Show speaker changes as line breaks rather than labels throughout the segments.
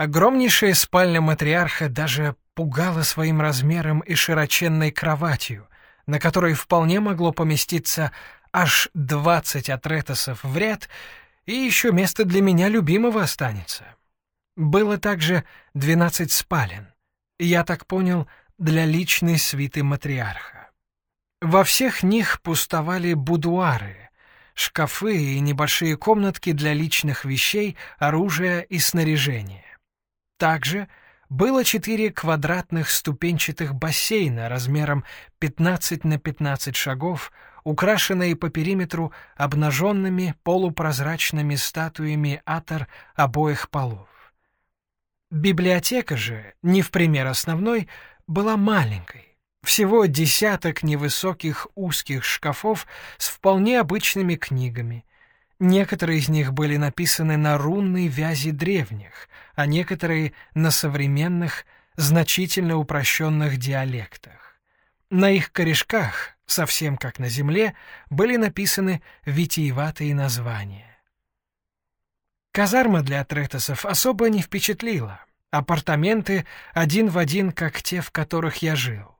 Огромнейшая спальня матриарха даже пугала своим размером и широченной кроватью, на которой вполне могло поместиться аж двадцать атретосов в ряд, и еще место для меня любимого останется. Было также двенадцать спален, я так понял, для личной свиты матриарха. Во всех них пустовали будуары, шкафы и небольшие комнатки для личных вещей, оружия и снаряжения. Также было четыре квадратных ступенчатых бассейна размером 15 на 15 шагов, украшенные по периметру обнаженными полупрозрачными статуями атор обоих полов. Библиотека же, не в пример основной, была маленькой. Всего десяток невысоких узких шкафов с вполне обычными книгами. Некоторые из них были написаны на рунной вязи древних, а некоторые — на современных, значительно упрощенных диалектах. На их корешках, совсем как на земле, были написаны витиеватые названия. Казарма для Третосов особо не впечатлила. Апартаменты один в один, как те, в которых я жил.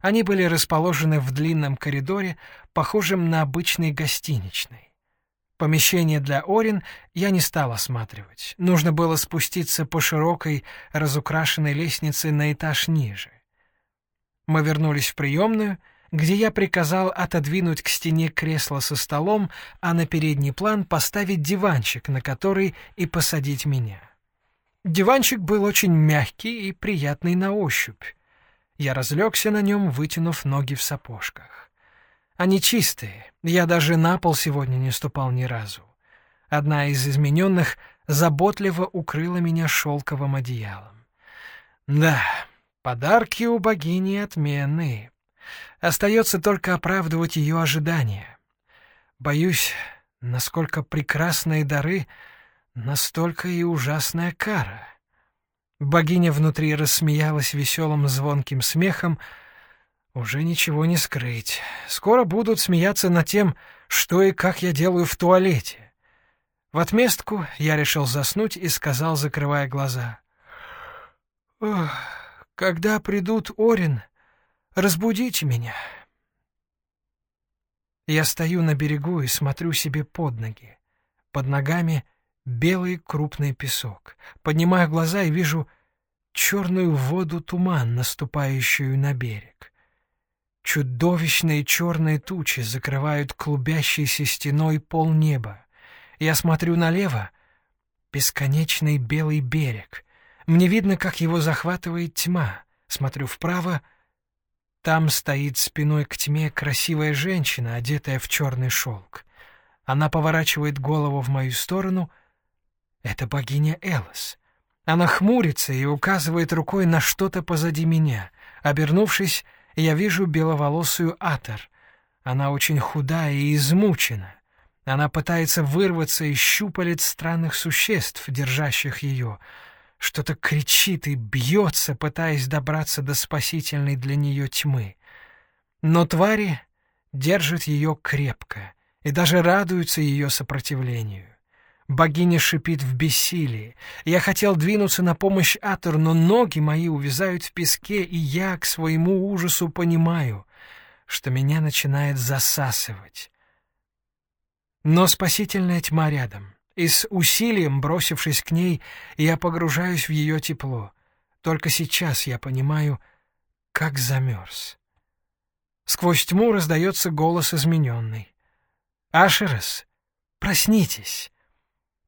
Они были расположены в длинном коридоре, похожем на обычный гостиничный. Помещение для Орин я не стал осматривать. Нужно было спуститься по широкой, разукрашенной лестнице на этаж ниже. Мы вернулись в приемную — где я приказал отодвинуть к стене кресло со столом, а на передний план поставить диванчик, на который и посадить меня. Диванчик был очень мягкий и приятный на ощупь. Я разлегся на нем, вытянув ноги в сапожках. Они чистые, я даже на пол сегодня не ступал ни разу. Одна из измененных заботливо укрыла меня шелковым одеялом. Да, подарки у богини отменные. Остается только оправдывать ее ожидания. Боюсь, насколько прекрасные дары, настолько и ужасная кара. Богиня внутри рассмеялась веселым звонким смехом. Уже ничего не скрыть. Скоро будут смеяться над тем, что и как я делаю в туалете. В отместку я решил заснуть и сказал, закрывая глаза. «Когда придут Орин, Разбудите меня. Я стою на берегу и смотрю себе под ноги. Под ногами белый крупный песок. Поднимаю глаза и вижу черную воду туман, наступающую на берег. Чудовищные черные тучи закрывают клубящейся стеной полнеба. Я смотрю налево — бесконечный белый берег. Мне видно, как его захватывает тьма. Смотрю вправо — там стоит спиной к тьме красивая женщина, одетая в черный шелк. Она поворачивает голову в мою сторону. Это богиня Элос. Она хмурится и указывает рукой на что-то позади меня. Обернувшись, я вижу беловолосую Атор. Она очень худая и измучена. Она пытается вырваться из щупалец странных существ, держащих ее — что-то кричит и бьется, пытаясь добраться до спасительной для нее тьмы. Но твари держат ее крепко и даже радуются ее сопротивлению. Богиня шипит в бессилии. Я хотел двинуться на помощь Атор, но ноги мои увязают в песке, и я к своему ужасу понимаю, что меня начинает засасывать. Но спасительная тьма рядом и с усилием, бросившись к ней, я погружаюсь в ее тепло. Только сейчас я понимаю, как замерз. Сквозь тьму раздается голос измененный. «Ашерес, проснитесь!»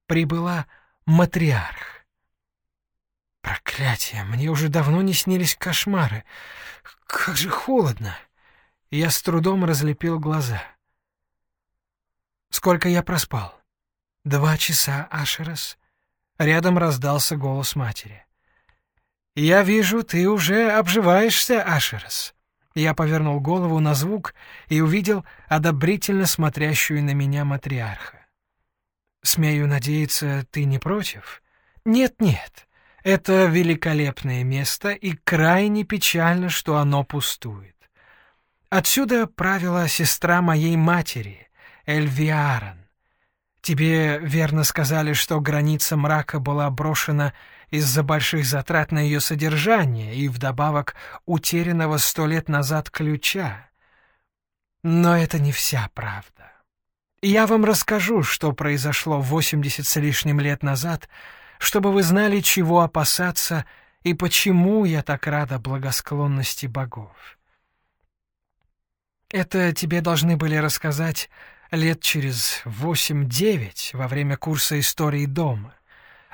Прибыла матриарх. Проклятие, мне уже давно не снились кошмары. Как же холодно! Я с трудом разлепил глаза. Сколько я проспал? «Два часа, Ашерас». Рядом раздался голос матери. «Я вижу, ты уже обживаешься, Ашерас». Я повернул голову на звук и увидел одобрительно смотрящую на меня матриарха. «Смею надеяться, ты не против?» «Нет-нет, это великолепное место, и крайне печально, что оно пустует. Отсюда правила сестра моей матери, Эльвиаран. Тебе верно сказали, что граница мрака была брошена из-за больших затрат на ее содержание и вдобавок утерянного сто лет назад ключа. Но это не вся правда. Я вам расскажу, что произошло 80 с лишним лет назад, чтобы вы знали, чего опасаться и почему я так рада благосклонности богов. Это тебе должны были рассказать лет через восемь-девять во время курса истории дома.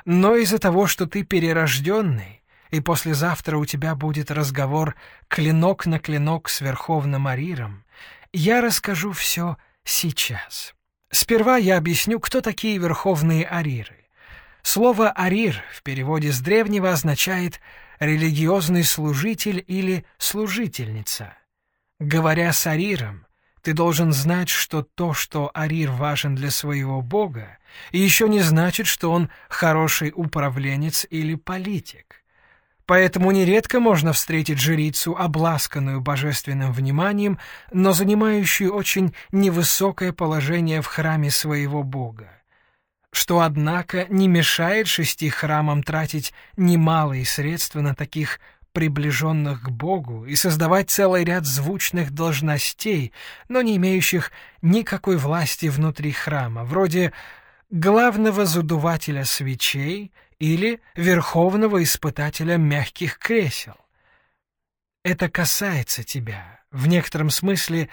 Но из-за того, что ты перерожденный, и послезавтра у тебя будет разговор клинок на клинок с Верховным Ариром, я расскажу все сейчас. Сперва я объясню, кто такие Верховные Ариры. Слово «арир» в переводе с древнего означает «религиозный служитель» или «служительница». Говоря с ариром, ты должен знать, что то, что Арир важен для своего бога, еще не значит, что он хороший управленец или политик. Поэтому нередко можно встретить жрицу, обласканную божественным вниманием, но занимающую очень невысокое положение в храме своего бога. Что, однако, не мешает шести храмам тратить немалые средства на таких приближенных к Богу и создавать целый ряд звучных должностей, но не имеющих никакой власти внутри храма, вроде главного задувателя свечей или верховного испытателя мягких кресел. Это касается тебя. В некотором смысле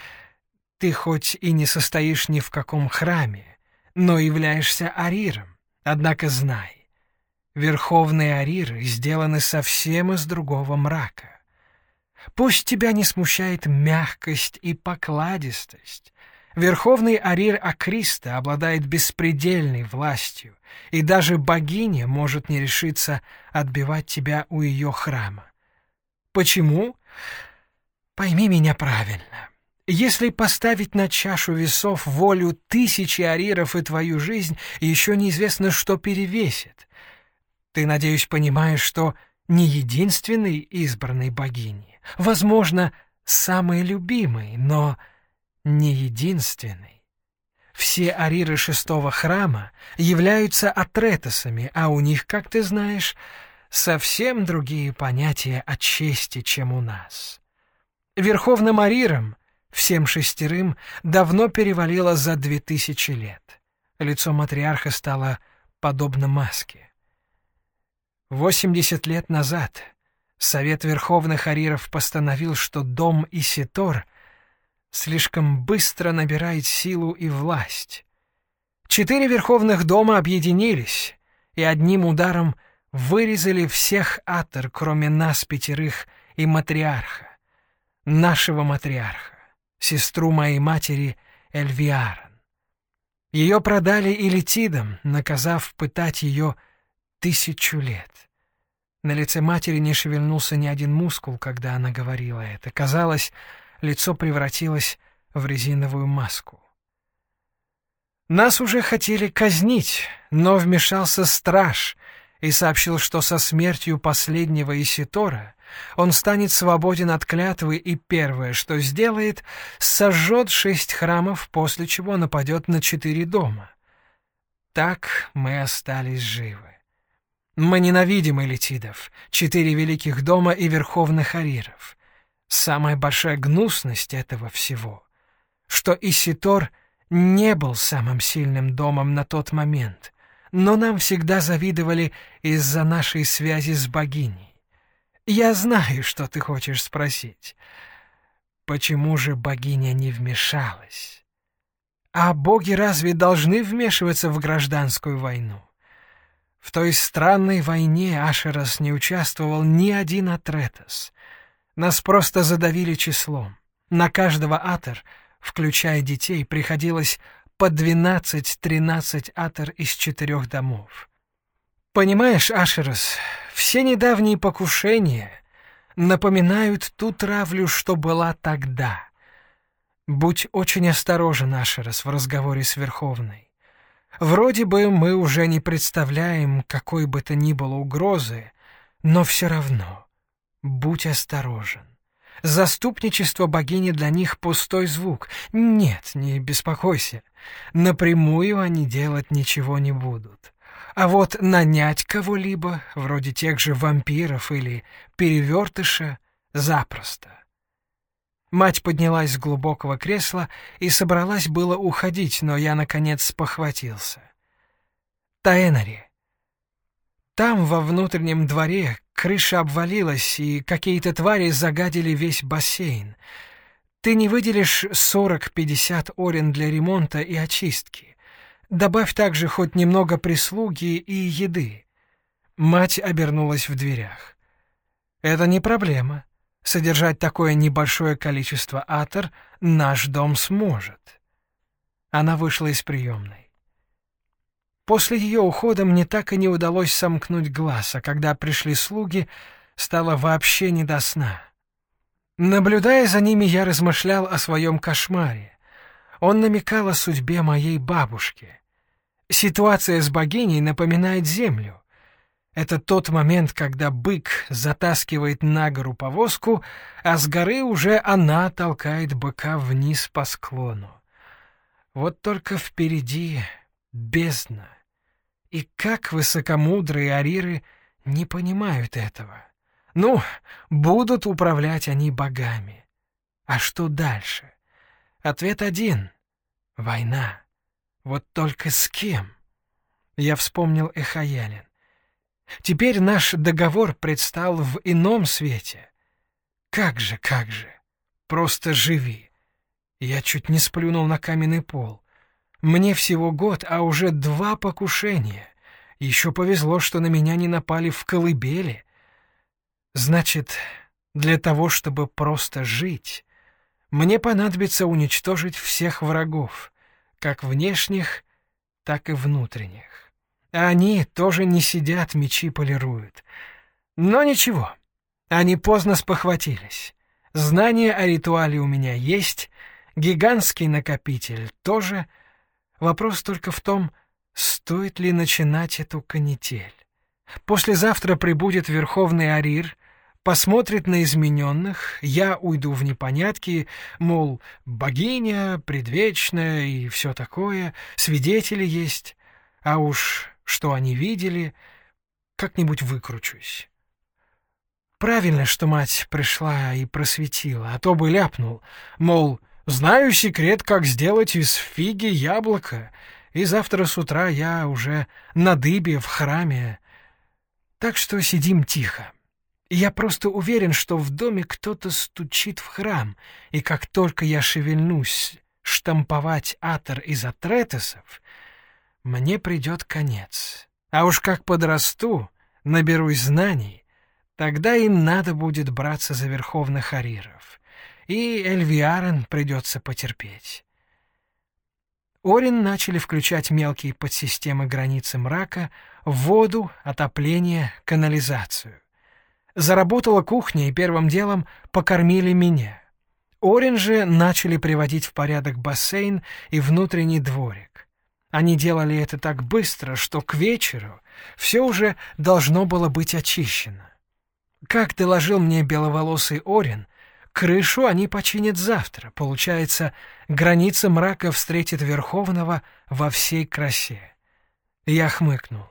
ты хоть и не состоишь ни в каком храме, но являешься ариром. Однако знай, Верховные ариры сделаны совсем из другого мрака. Пусть тебя не смущает мягкость и покладистость. Верховный арир Акриста обладает беспредельной властью, и даже богиня может не решиться отбивать тебя у ее храма. Почему? Пойми меня правильно. Если поставить на чашу весов волю тысячи ариров и твою жизнь, еще неизвестно, что перевесит. Ты, надеюсь, понимаешь, что не единственный избранный богини, возможно, самый любимый, но не единственный. Все ариры шестого храма являются атретосами, а у них, как ты знаешь, совсем другие понятия о чести, чем у нас. Верховным арирам, всем шестерым, давно перевалило за две тысячи лет. Лицо матриарха стало подобно маске. Восемьдесят лет назад Совет Верховных Ариров постановил, что дом Иситор слишком быстро набирает силу и власть. Четыре Верховных дома объединились и одним ударом вырезали всех атор, кроме нас пятерых и матриарха, нашего матриарха, сестру моей матери Эльвиарон. Ее продали элитидам, наказав пытать ее тысячу лет. На лице матери не шевельнулся ни один мускул, когда она говорила это. Казалось, лицо превратилось в резиновую маску. Нас уже хотели казнить, но вмешался страж и сообщил, что со смертью последнего Иситора он станет свободен от клятвы и первое, что сделает, сожжет шесть храмов, после чего нападет на четыре дома. Так мы остались живы. Мы ненавидим элитидов, четыре великих дома и верховных ариров. Самая большая гнусность этого всего, что Иситор не был самым сильным домом на тот момент, но нам всегда завидовали из-за нашей связи с богиней. Я знаю, что ты хочешь спросить. Почему же богиня не вмешалась? А боги разве должны вмешиваться в гражданскую войну? В той странной войне Ашерос не участвовал ни один Атретос. Нас просто задавили числом. На каждого Атер, включая детей, приходилось по 12-13 Атер из четырех домов. Понимаешь, Ашерос, все недавние покушения напоминают ту травлю, что была тогда. Будь очень осторожен, Ашерос, в разговоре с Верховной. Вроде бы мы уже не представляем какой бы то ни было угрозы, но все равно будь осторожен. Заступничество богини для них пустой звук. Нет, не беспокойся. Напрямую они делать ничего не будут. а вот нанять кого-либо, вроде тех же вампиров или перевертыша, запросто. Мать поднялась с глубокого кресла и собралась было уходить, но я, наконец, спохватился. Таэнари. Там, во внутреннем дворе, крыша обвалилась, и какие-то твари загадили весь бассейн. Ты не выделишь 40-50 орен для ремонта и очистки. Добавь также хоть немного прислуги и еды. Мать обернулась в дверях. Это не проблема. Содержать такое небольшое количество атор наш дом сможет. Она вышла из приемной. После ее ухода мне так и не удалось сомкнуть глаз, а когда пришли слуги, стало вообще не до сна. Наблюдая за ними, я размышлял о своем кошмаре. Он намекал о судьбе моей бабушки. Ситуация с богиней напоминает землю. Это тот момент, когда бык затаскивает на гору повозку, а с горы уже она толкает быка вниз по склону. Вот только впереди бездна. И как высокомудрые ариры не понимают этого. Ну, будут управлять они богами. А что дальше? Ответ один — война. Вот только с кем? Я вспомнил Эхаялин. Теперь наш договор предстал в ином свете. Как же, как же. Просто живи. Я чуть не сплюнул на каменный пол. Мне всего год, а уже два покушения. Еще повезло, что на меня не напали в колыбели. Значит, для того, чтобы просто жить, мне понадобится уничтожить всех врагов, как внешних, так и внутренних. А они тоже не сидят, мечи полируют. Но ничего, они поздно спохватились. Знания о ритуале у меня есть, гигантский накопитель тоже. Вопрос только в том, стоит ли начинать эту канитель. Послезавтра прибудет Верховный Арир, посмотрит на измененных, я уйду в непонятки, мол, богиня, предвечная и все такое, свидетели есть, а уж что они видели, как-нибудь выкручусь. Правильно, что мать пришла и просветила, а то бы ляпнул, мол, знаю секрет, как сделать из фиги яблоко, и завтра с утра я уже на дыбе в храме. Так что сидим тихо. Я просто уверен, что в доме кто-то стучит в храм, и как только я шевельнусь штамповать атор из атретесов, мне придет конец. А уж как подрасту, наберусь знаний, тогда им надо будет браться за верховных ариров. И Эльвиарен придется потерпеть. Орин начали включать мелкие подсистемы границы мрака, воду, отопление, канализацию. Заработала кухня, и первым делом покормили меня. Орин же начали приводить в порядок бассейн и внутренний дворик. Они делали это так быстро, что к вечеру все уже должно было быть очищено. Как доложил мне беловолосый Орин, крышу они починят завтра. Получается, граница мрака встретит Верховного во всей красе. Я хмыкнул.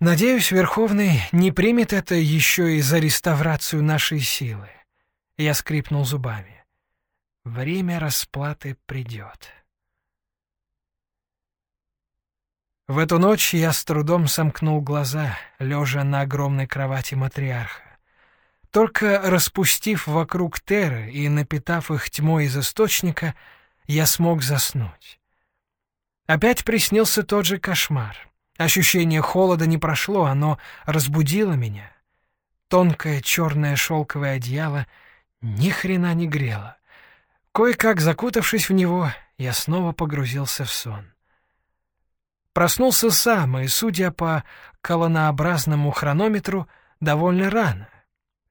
Надеюсь, Верховный не примет это еще и за реставрацию нашей силы. Я скрипнул зубами. Время расплаты придет. В эту ночь я с трудом сомкнул глаза, лежа на огромной кровати матриарха. Только распустив вокруг теры и напитав их тьмой из источника, я смог заснуть. Опять приснился тот же кошмар. Ощущение холода не прошло, оно разбудило меня. Тонкое черное шелковое одеяло ни хрена не грело. Кое-как закутавшись в него, я снова погрузился в сон. Проснулся сам, и, судя по колонообразному хронометру, довольно рано.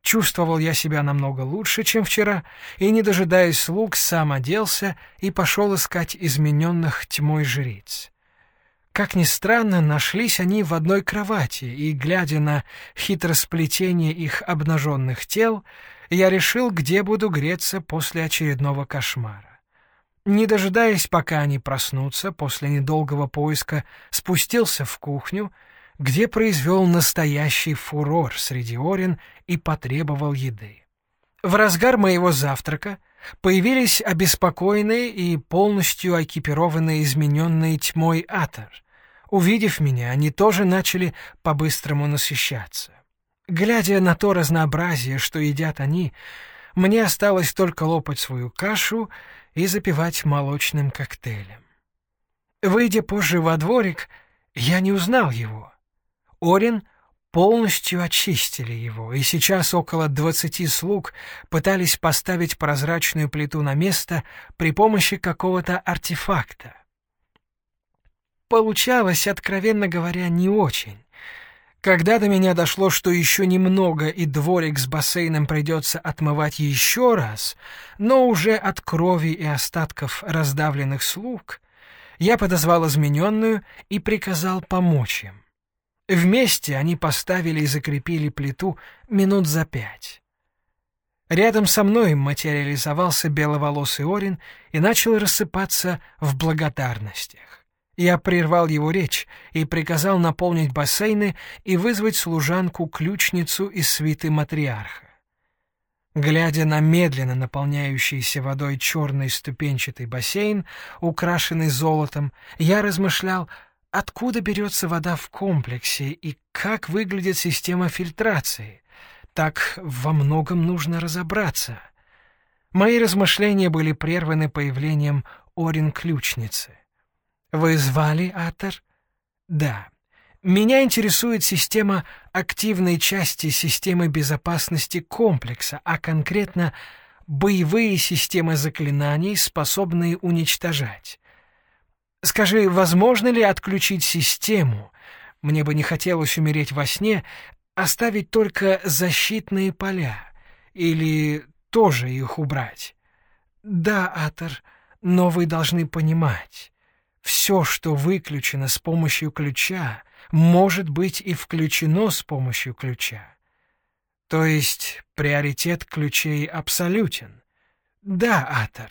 Чувствовал я себя намного лучше, чем вчера, и, не дожидаясь слуг, сам оделся и пошел искать измененных тьмой жриц. Как ни странно, нашлись они в одной кровати, и, глядя на хитросплетение их обнаженных тел, я решил, где буду греться после очередного кошмара. Не дожидаясь, пока они проснутся, после недолгого поиска спустился в кухню, где произвел настоящий фурор среди орен и потребовал еды. В разгар моего завтрака появились обеспокоенные и полностью экипированные измененные тьмой атор. Увидев меня, они тоже начали по-быстрому насыщаться. Глядя на то разнообразие, что едят они, мне осталось только лопать свою кашу и запивать молочным коктейлем. Выйдя позже во дворик, я не узнал его. Орин полностью очистили его, и сейчас около двадцати слуг пытались поставить прозрачную плиту на место при помощи какого-то артефакта. Получалось, откровенно говоря, не очень. Когда до меня дошло, что еще немного и дворик с бассейном придется отмывать еще раз, но уже от крови и остатков раздавленных слуг, я подозвал измененную и приказал помочь им. Вместе они поставили и закрепили плиту минут за пять. Рядом со мной материализовался беловолосый Орин и начал рассыпаться в благодарностях. Я прервал его речь и приказал наполнить бассейны и вызвать служанку-ключницу из свиты матриарха. Глядя на медленно наполняющийся водой черный ступенчатый бассейн, украшенный золотом, я размышлял, откуда берется вода в комплексе и как выглядит система фильтрации. Так во многом нужно разобраться. Мои размышления были прерваны появлением Орин-ключницы. Вы звали Атер? Да. Меня интересует система активной части системы безопасности комплекса, а конкретно боевые системы заклинаний, способные уничтожать. Скажи, возможно ли отключить систему? Мне бы не хотелось умереть во сне, оставить только защитные поля. Или тоже их убрать? Да, Атер, но вы должны понимать. Все, что выключено с помощью ключа, может быть и включено с помощью ключа. То есть приоритет ключей абсолютен. Да, Атор,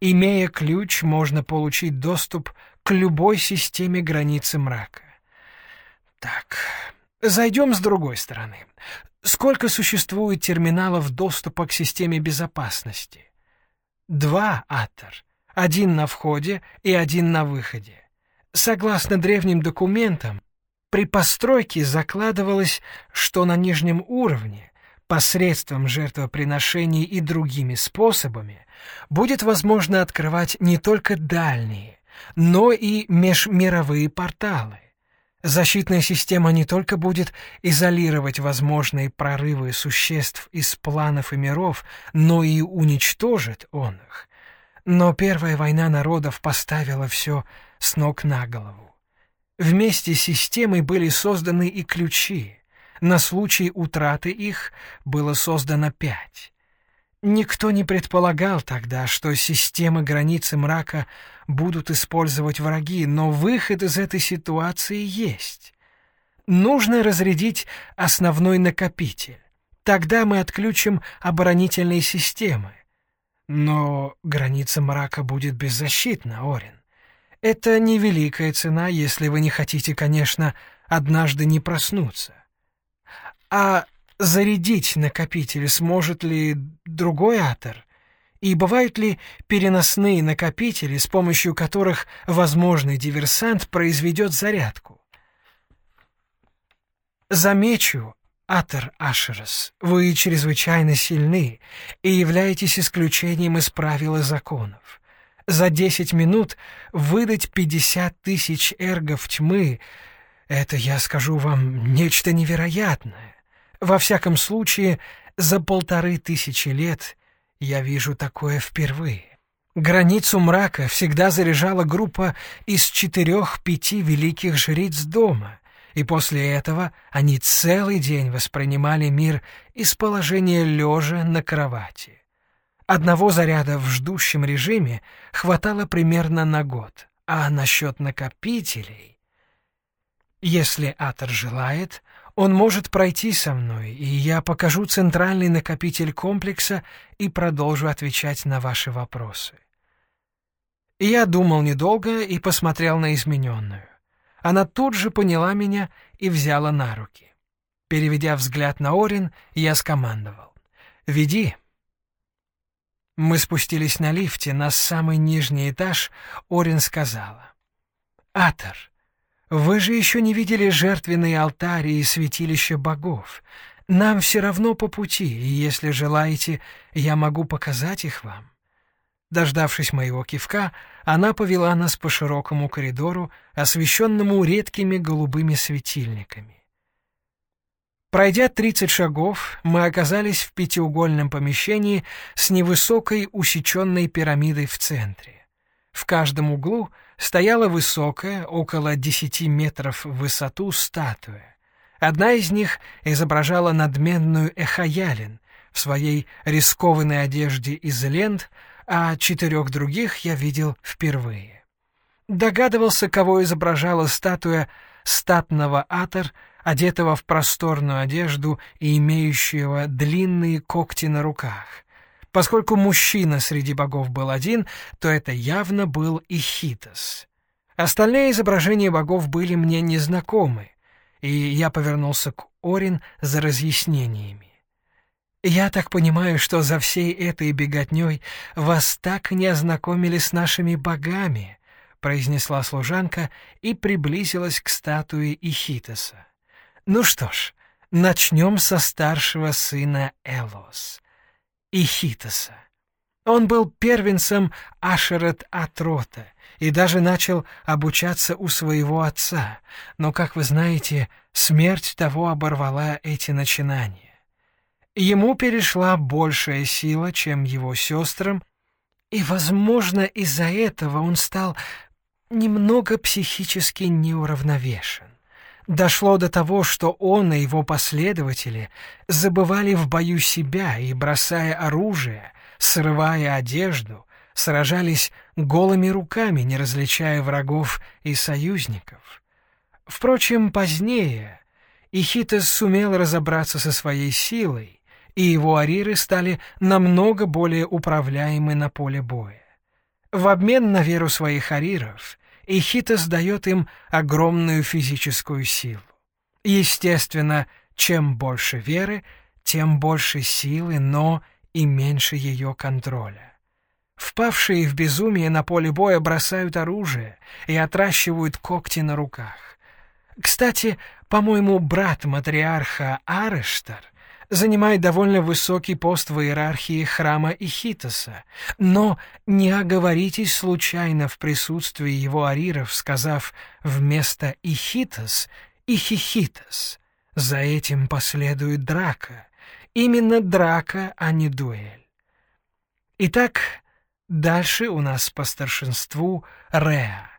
имея ключ, можно получить доступ к любой системе границы мрака. Так, зайдем с другой стороны. Сколько существует терминалов доступа к системе безопасности? Два, Атор — один на входе и один на выходе. Согласно древним документам, при постройке закладывалось, что на нижнем уровне посредством жертвоприношений и другими способами будет возможно открывать не только дальние, но и межмировые порталы. Защитная система не только будет изолировать возможные прорывы существ из планов и миров, но и уничтожит он их, но Первая война народов поставила все с ног на голову. Вместе с системой были созданы и ключи. На случай утраты их было создано пять. Никто не предполагал тогда, что системы границы мрака будут использовать враги, но выход из этой ситуации есть. Нужно разрядить основной накопитель. Тогда мы отключим оборонительные системы. Но граница мрака будет беззащитна, Орин. Это невеликая цена, если вы не хотите, конечно, однажды не проснуться. А зарядить накопитель сможет ли другой атор? И бывают ли переносные накопители, с помощью которых возможный диверсант произведет зарядку? Замечу, Атер Ашерас, вы чрезвычайно сильны и являетесь исключением из правил и законов. За десять минут выдать пятьдесят тысяч эргов тьмы — это, я скажу вам, нечто невероятное. Во всяком случае, за полторы тысячи лет я вижу такое впервые. Границу мрака всегда заряжала группа из четырех-пяти великих жриц дома — и после этого они целый день воспринимали мир из положения лежа на кровати. Одного заряда в ждущем режиме хватало примерно на год, а насчет накопителей... Если Атор желает, он может пройти со мной, и я покажу центральный накопитель комплекса и продолжу отвечать на ваши вопросы. Я думал недолго и посмотрел на измененную. Она тут же поняла меня и взяла на руки. Переведя взгляд на Орин, я скомандовал. «Веди». Мы спустились на лифте на самый нижний этаж, Орин сказала. «Атор, вы же еще не видели жертвенные алтари и святилища богов. Нам все равно по пути, и если желаете, я могу показать их вам». Дождавшись моего кивка, она повела нас по широкому коридору, освещенному редкими голубыми светильниками. Пройдя 30 шагов, мы оказались в пятиугольном помещении с невысокой усеченной пирамидой в центре. В каждом углу стояла высокая, около 10 метров в высоту, статуя. Одна из них изображала надменную Эхаялин в своей рискованной одежде из лент, а четырех других я видел впервые. Догадывался, кого изображала статуя статного Атор — одетого в просторную одежду и имеющего длинные когти на руках. Поскольку мужчина среди богов был один, то это явно был Ихитос. Остальные изображения богов были мне незнакомы, и я повернулся к Орин за разъяснениями. «Я так понимаю, что за всей этой беготней вас так не ознакомили с нашими богами», — произнесла служанка и приблизилась к статуе Ихитоса. Ну что ж, начнем со старшего сына Элос, Ихитоса. Он был первенцем Ашерет Атрота и даже начал обучаться у своего отца, но, как вы знаете, смерть того оборвала эти начинания. Ему перешла большая сила, чем его сестрам, и, возможно, из-за этого он стал немного психически неуравновешен. Дошло до того, что он и его последователи забывали в бою себя и, бросая оружие, срывая одежду, сражались голыми руками, не различая врагов и союзников. Впрочем, позднее Ихитос сумел разобраться со своей силой, и его ариры стали намного более управляемы на поле боя. В обмен на веру своих ариров и Хитос дает им огромную физическую силу. Естественно, чем больше веры, тем больше силы, но и меньше ее контроля. Впавшие в безумие на поле боя бросают оружие и отращивают когти на руках. Кстати, по-моему, брат матриарха Арештар занимает довольно высокий пост в иерархии храма Ихитоса, но не оговоритесь случайно в присутствии его ариров, сказав вместо Ихитос Ихихитос. За этим последует драка. Именно драка, а не дуэль. Итак, дальше у нас по старшинству Реа,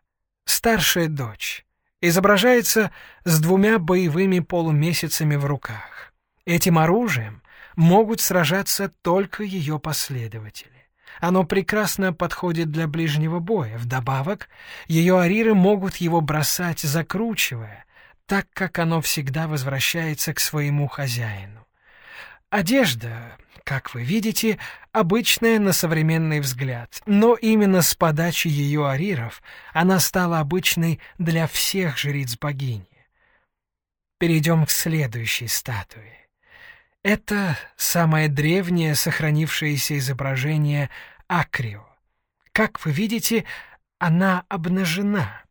старшая дочь, изображается с двумя боевыми полумесяцами в руках. Этим оружием могут сражаться только ее последователи. Оно прекрасно подходит для ближнего боя. Вдобавок, ее ариры могут его бросать, закручивая, так как оно всегда возвращается к своему хозяину. Одежда, как вы видите, обычная на современный взгляд, но именно с подачи ее ариров она стала обычной для всех жриц богини. Перейдем к следующей статуе. Это самое древнее сохранившееся изображение Акрио. Как вы видите, она обнажена,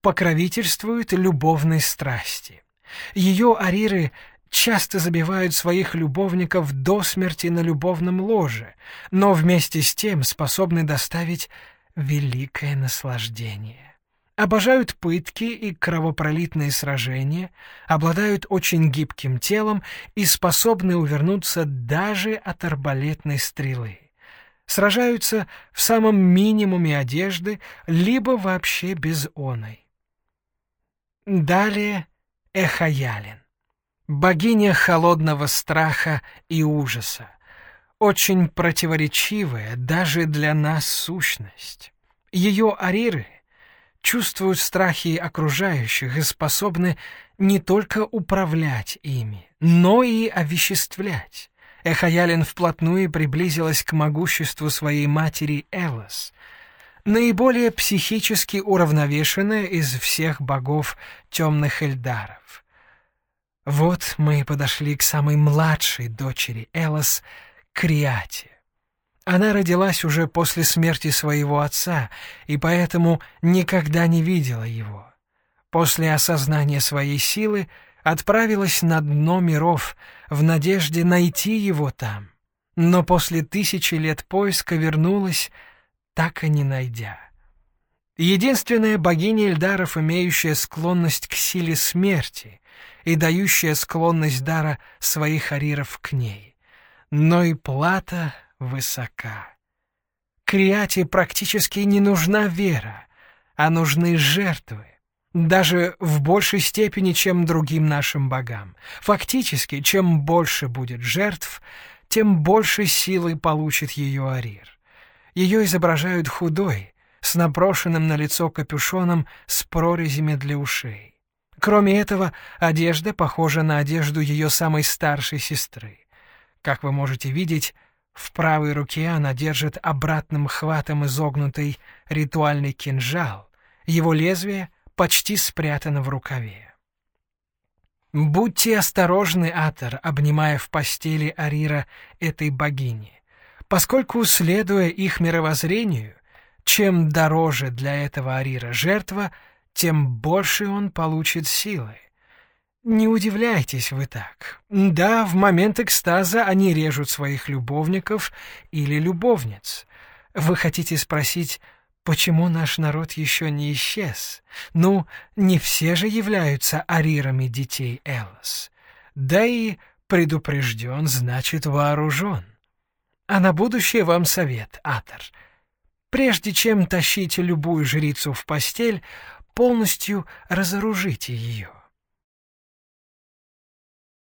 покровительствует любовной страсти. Ее ариры часто забивают своих любовников до смерти на любовном ложе, но вместе с тем способны доставить великое наслаждение обожают пытки и кровопролитные сражения, обладают очень гибким телом и способны увернуться даже от арбалетной стрелы. Сражаются в самом минимуме одежды, либо вообще без оной. Далее Эхаялин, богиня холодного страха и ужаса, очень противоречивая даже для нас сущность. Ее ариры — чувствуют страхи окружающих и способны не только управлять ими, но и овеществлять. Эхаялин вплотную приблизилась к могуществу своей матери Элос. наиболее психически уравновешенная из всех богов темных эльдаров. Вот мы и подошли к самой младшей дочери Элос, Криате. Она родилась уже после смерти своего отца и поэтому никогда не видела его. После осознания своей силы отправилась на дно миров в надежде найти его там, но после тысячи лет поиска вернулась, так и не найдя. Единственная богиня Эльдаров, имеющая склонность к силе смерти и дающая склонность дара своих ариров к ней. Но и плата высока. Криате практически не нужна вера, а нужны жертвы, даже в большей степени, чем другим нашим богам. Фактически, чем больше будет жертв, тем больше силы получит ее Арир. Ее изображают худой, с напрошенным на лицо капюшоном с прорезями для ушей. Кроме этого, одежда похожа на одежду ее самой старшей сестры. Как вы можете видеть, в правой руке она держит обратным хватом изогнутый ритуальный кинжал. Его лезвие почти спрятано в рукаве. Будьте осторожны, Атор, обнимая в постели Арира этой богини, поскольку, следуя их мировоззрению, чем дороже для этого Арира жертва, тем больше он получит силы. Не удивляйтесь вы так. Да, в момент экстаза они режут своих любовников или любовниц. Вы хотите спросить, почему наш народ еще не исчез? Ну, не все же являются арирами детей Элос. Да и предупрежден, значит вооружен. А на будущее вам совет, Атор. Прежде чем тащить любую жрицу в постель, полностью разоружите ее.